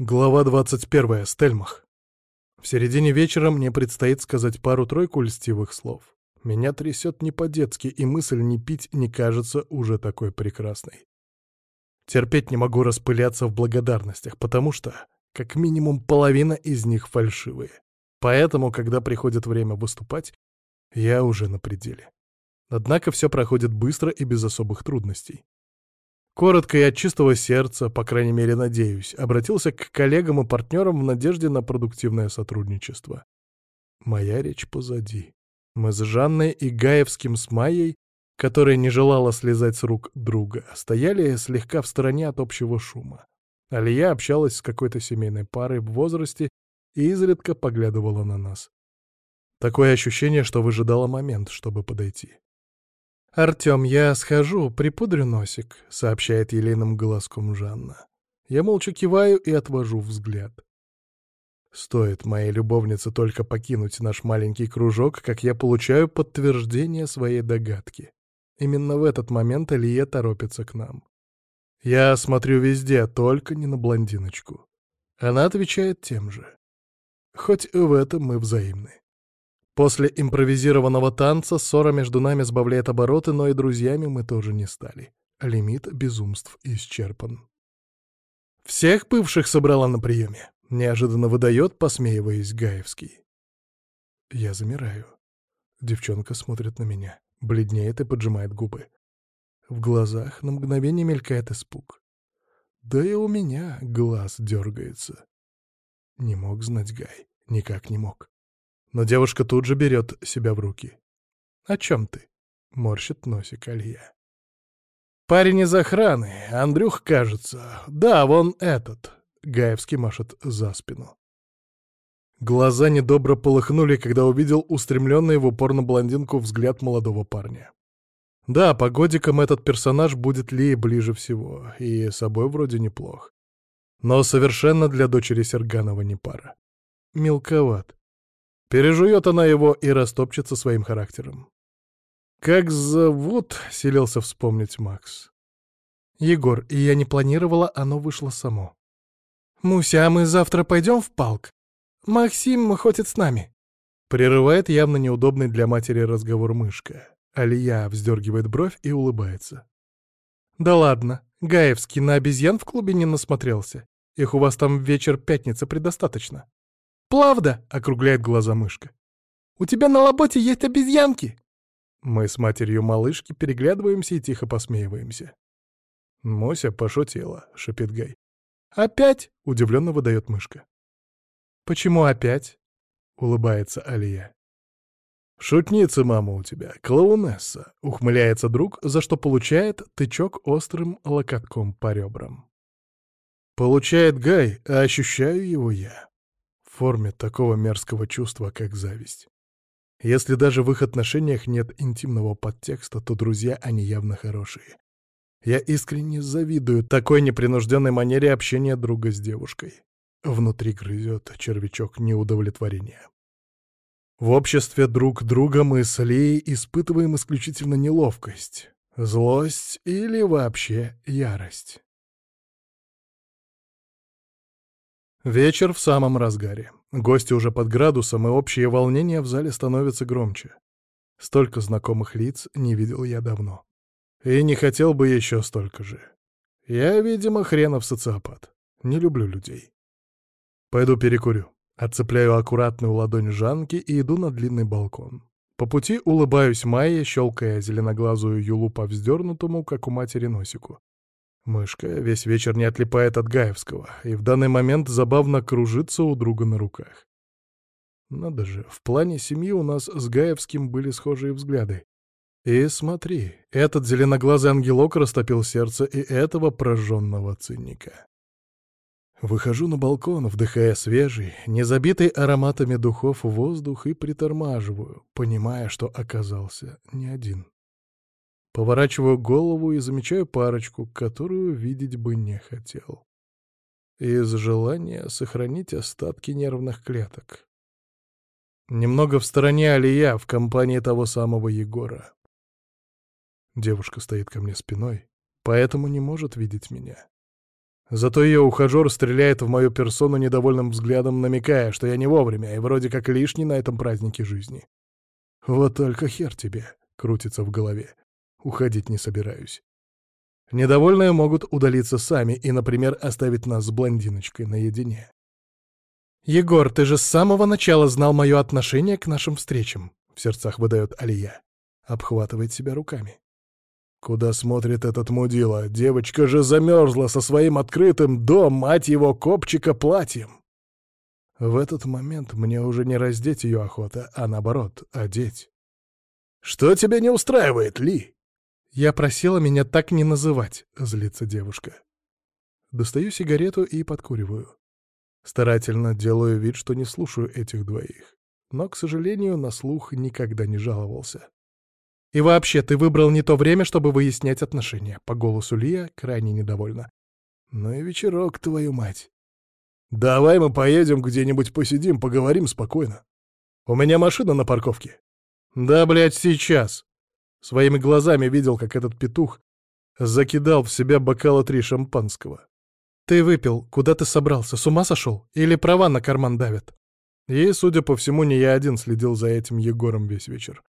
Глава 21. Стельмах. В середине вечера мне предстоит сказать пару-тройку льстивых слов. Меня трясет не по-детски, и мысль не пить не кажется уже такой прекрасной. Терпеть не могу распыляться в благодарностях, потому что, как минимум, половина из них фальшивые. Поэтому, когда приходит время выступать, я уже на пределе. Однако все проходит быстро и без особых трудностей. Коротко и от чистого сердца, по крайней мере, надеюсь, обратился к коллегам и партнерам в надежде на продуктивное сотрудничество. Моя речь позади. Мы с Жанной и Гаевским с Майей, которая не желала слезать с рук друга, стояли слегка в стороне от общего шума. Алия общалась с какой-то семейной парой в возрасте и изредка поглядывала на нас. Такое ощущение, что выжидала момент, чтобы подойти. «Артём, я схожу, припудрю носик», — сообщает елейным голоском Жанна. Я молча киваю и отвожу взгляд. Стоит моей любовнице только покинуть наш маленький кружок, как я получаю подтверждение своей догадки. Именно в этот момент Алия торопится к нам. Я смотрю везде, только не на блондиночку. Она отвечает тем же. Хоть в этом мы взаимны. После импровизированного танца ссора между нами сбавляет обороты, но и друзьями мы тоже не стали. Лимит безумств исчерпан. «Всех бывших собрала на приеме», — неожиданно выдает, посмеиваясь Гаевский. Я замираю. Девчонка смотрит на меня, бледнеет и поджимает губы. В глазах на мгновение мелькает испуг. Да и у меня глаз дергается. Не мог знать Гай, никак не мог. Но девушка тут же берет себя в руки. «О чем ты?» — морщит носик Алия. «Парень из охраны, Андрюх, кажется. Да, вон этот», — Гаевский машет за спину. Глаза недобро полыхнули, когда увидел устремленный в упор на блондинку взгляд молодого парня. Да, по годикам этот персонаж будет Лии ближе всего, и собой вроде неплох. Но совершенно для дочери Серганова не пара. Мелковат. Пережует она его и растопчется своим характером. «Как зовут?» — селился вспомнить Макс. «Егор, я не планировала, оно вышло само». «Муся, а мы завтра пойдем в палк? Максим ходит с нами». Прерывает явно неудобный для матери разговор мышка. Алия вздергивает бровь и улыбается. «Да ладно, Гаевский на обезьян в клубе не насмотрелся. Их у вас там вечер пятница предостаточно». «Плавда!» — округляет глаза мышка. «У тебя на лаботе есть обезьянки!» Мы с матерью малышки переглядываемся и тихо посмеиваемся. «Мося пошутила», — шипит Гай. «Опять?» — удивленно выдает мышка. «Почему опять?» — улыбается Алия. «Шутница, мама, у тебя, клоунесса», — ухмыляется друг, за что получает тычок острым локотком по ребрам. Получает Гай, а ощущаю его я форме такого мерзкого чувства, как зависть. Если даже в их отношениях нет интимного подтекста, то друзья они явно хорошие. Я искренне завидую такой непринужденной манере общения друга с девушкой. Внутри грызет червячок неудовлетворения. В обществе друг друга мы с Лией испытываем исключительно неловкость, злость или вообще ярость. Вечер в самом разгаре. Гости уже под градусом, и общее волнение в зале становится громче. Столько знакомых лиц не видел я давно. И не хотел бы еще столько же. Я, видимо, хренов социопат. Не люблю людей. Пойду перекурю. Отцепляю аккуратную ладонь Жанки и иду на длинный балкон. По пути улыбаюсь Майе, щелкая зеленоглазую юлу по вздернутому, как у матери, носику. Мышка весь вечер не отлипает от Гаевского, и в данный момент забавно кружится у друга на руках. Надо же, в плане семьи у нас с Гаевским были схожие взгляды. И смотри, этот зеленоглазый ангелок растопил сердце и этого прожженного цинника. Выхожу на балкон, вдыхая свежий, не забитый ароматами духов воздух и притормаживаю, понимая, что оказался не один. Поворачиваю голову и замечаю парочку, которую видеть бы не хотел. Из желания сохранить остатки нервных клеток. Немного в стороне Алия в компании того самого Егора. Девушка стоит ко мне спиной, поэтому не может видеть меня. Зато ее ухажер стреляет в мою персону недовольным взглядом, намекая, что я не вовремя и вроде как лишний на этом празднике жизни. Вот только хер тебе, крутится в голове. Уходить не собираюсь. Недовольные могут удалиться сами и, например, оставить нас с блондиночкой наедине. «Егор, ты же с самого начала знал мое отношение к нашим встречам», — в сердцах выдает Алия. Обхватывает себя руками. Куда смотрит этот мудила? Девочка же замерзла со своим открытым до, мать его, копчика платьем. В этот момент мне уже не раздеть ее охота, а наоборот, одеть. «Что тебя не устраивает, Ли?» «Я просила меня так не называть», — злится девушка. Достаю сигарету и подкуриваю. Старательно делаю вид, что не слушаю этих двоих. Но, к сожалению, на слух никогда не жаловался. И вообще, ты выбрал не то время, чтобы выяснять отношения. По голосу Лия крайне недовольна. Ну и вечерок, твою мать. Давай мы поедем где-нибудь посидим, поговорим спокойно. У меня машина на парковке. Да, блядь, сейчас. Своими глазами видел, как этот петух закидал в себя бокала три шампанского. Ты выпил, куда ты собрался, с ума сошел? Или права на карман давят? И, судя по всему, не я один следил за этим Егором весь вечер.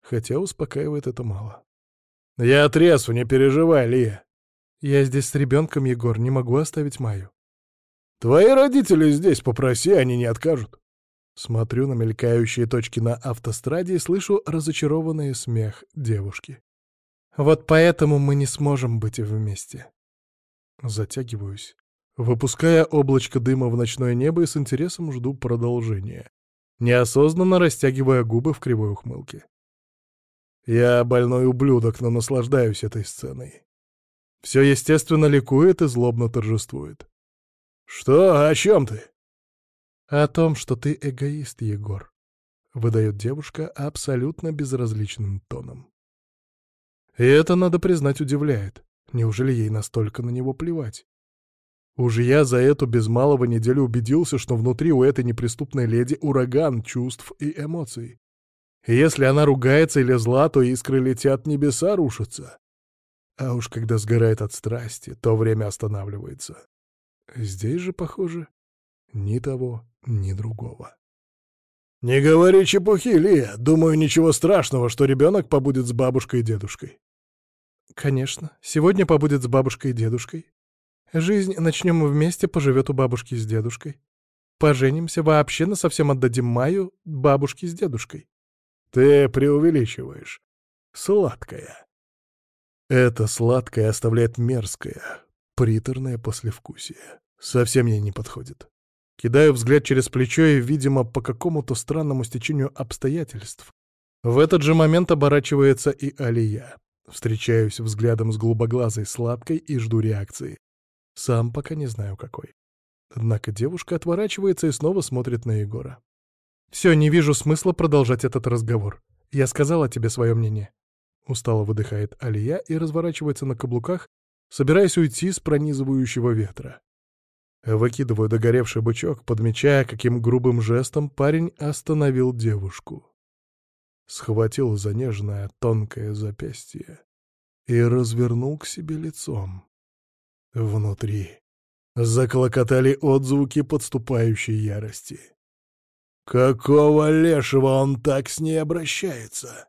Хотя успокаивает это мало. «Я трезв, не переживай, Лия». «Я здесь с ребенком, Егор, не могу оставить Маю». «Твои родители здесь, попроси, они не откажут». Смотрю на мелькающие точки на автостраде и слышу разочарованный смех девушки. «Вот поэтому мы не сможем быть вместе». Затягиваюсь, выпуская облачко дыма в ночное небо и с интересом жду продолжения, неосознанно растягивая губы в кривой ухмылке. Я больной ублюдок, но наслаждаюсь этой сценой. Все естественно ликует и злобно торжествует. «Что? О чем ты?» «О том, что ты эгоист, Егор», — выдает девушка абсолютно безразличным тоном. И это, надо признать, удивляет. Неужели ей настолько на него плевать? Уж я за эту без малого неделю убедился, что внутри у этой неприступной леди ураган чувств и эмоций. Если она ругается или зла, то искры летят, небеса рушатся. А уж когда сгорает от страсти, то время останавливается. Здесь же, похоже, ни того, ни другого. «Не говори чепухи, Лия. Думаю, ничего страшного, что ребенок побудет с бабушкой и дедушкой». «Конечно. Сегодня побудет с бабушкой и дедушкой. Жизнь начнем вместе, поживет у бабушки с дедушкой. Поженимся, вообще на совсем отдадим Маю бабушке с дедушкой. Ты преувеличиваешь. Сладкая. Это сладкое оставляет мерзкое, приторное послевкусие. Совсем ей не подходит. Кидаю взгляд через плечо и, видимо, по какому-то странному стечению обстоятельств. В этот же момент оборачивается и Алия. Встречаюсь взглядом с голубоглазой сладкой и жду реакции. Сам пока не знаю какой. Однако девушка отворачивается и снова смотрит на Егора. «Все, не вижу смысла продолжать этот разговор. Я сказала тебе свое мнение». Устало выдыхает Алия и разворачивается на каблуках, собираясь уйти с пронизывающего ветра. Выкидываю догоревший бычок, подмечая, каким грубым жестом парень остановил девушку. Схватил за нежное тонкое запястье и развернул к себе лицом. Внутри заклокотали отзвуки подступающей ярости. Какого лешего он так с ней обращается?